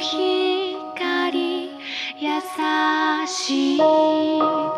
光優しい。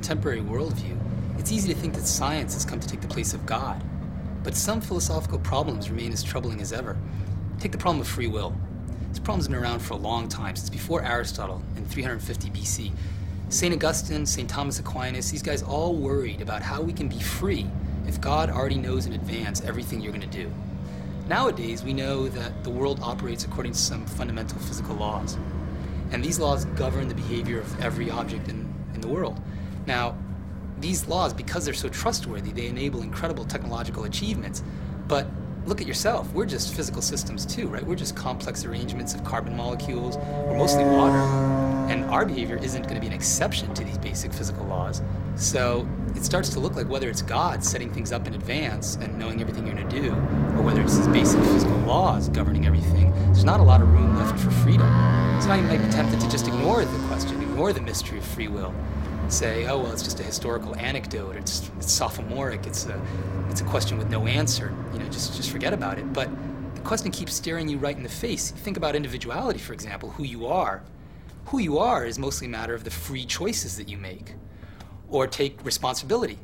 Contemporary worldview, it's easy to think that science has come to take the place of God. But some philosophical problems remain as troubling as ever. Take the problem of free will. This problem's been around for a long time, since before Aristotle in 350 BC. St. Augustine, St. Thomas Aquinas, these guys all worried about how we can be free if God already knows in advance everything you're going to do. Nowadays, we know that the world operates according to some fundamental physical laws. And these laws govern the behavior of every object in, in the world. Now, these laws, because they're so trustworthy, they enable incredible technological achievements. But look at yourself. We're just physical systems too, right? We're just complex arrangements of carbon molecules. We're mostly water. And our behavior isn't going to be an exception to these basic physical laws. So it starts to look like whether it's God setting things up in advance and knowing everything you're going to do, or whether it's these basic physical laws governing everything, there's not a lot of room left for freedom. So now you might be tempted to just ignore the question, ignore the mystery of free will, say, oh well, it's just a historical anecdote. It's it's sophomoric. It's a it's a question with no answer. You know, just just forget about it. But the question keeps staring you right in the face. Think about individuality, for example, who you are. Who you are is mostly a matter of the free choices that you make, or take responsibility.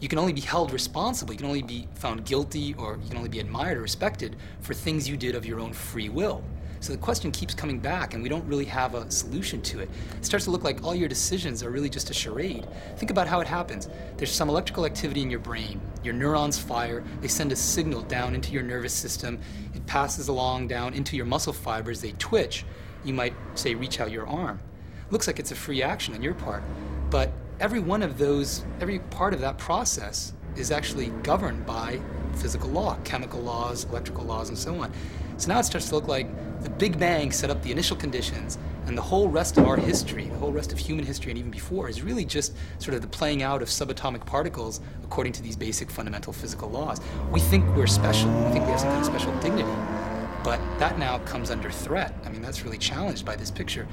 You can only be held responsible. You can only be found guilty, or you can only be admired or respected for things you did of your own free will. So the question keeps coming back, and we don't really have a solution to it. It starts to look like all your decisions are really just a charade. Think about how it happens. There's some electrical activity in your brain. Your neurons fire, they send a signal down into your nervous system. It passes along down into your muscle fibers, they twitch. You might say, reach out your arm. Looks like it's a free action on your part, but every one of those, every part of that process is actually governed by physical law, chemical laws, electrical laws, and so on. So now it starts to look like the Big Bang set up the initial conditions, and the whole rest of our history, the whole rest of human history, and even before, is really just sort of the playing out of subatomic particles according to these basic fundamental physical laws. We think we're special, we think we have some kind of special dignity, but that now comes under threat. I mean, that's really challenged by this picture.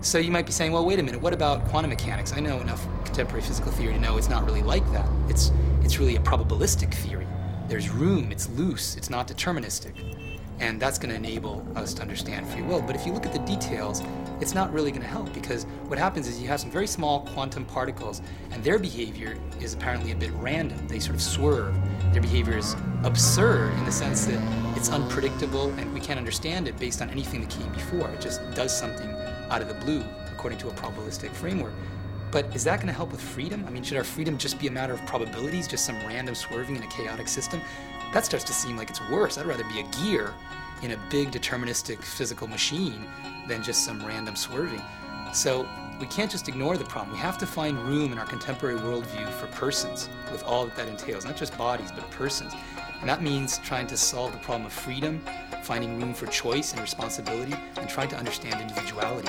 So you might be saying, well, wait a minute, what about quantum mechanics? I know enough contemporary physical theory to know it's not really like that. It's, it's really a probabilistic theory. There's room, it's loose, it's not deterministic and that's going to enable us to understand free will. But if you look at the details, it's not really going to help because what happens is you have some very small quantum particles, and their behavior is apparently a bit random. They sort of swerve. Their behavior is absurd in the sense that it's unpredictable and we can't understand it based on anything that came before. It just does something out of the blue according to a probabilistic framework. But is that going to help with freedom? I mean, should our freedom just be a matter of probabilities, just some random swerving in a chaotic system? That starts to seem like it's worse. I'd rather be a gear in a big deterministic physical machine than just some random swerving. So we can't just ignore the problem. We have to find room in our contemporary worldview for persons with all that that entails, not just bodies, but persons. And that means trying to solve the problem of freedom, finding room for choice and responsibility, and trying to understand individuality.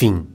Fim.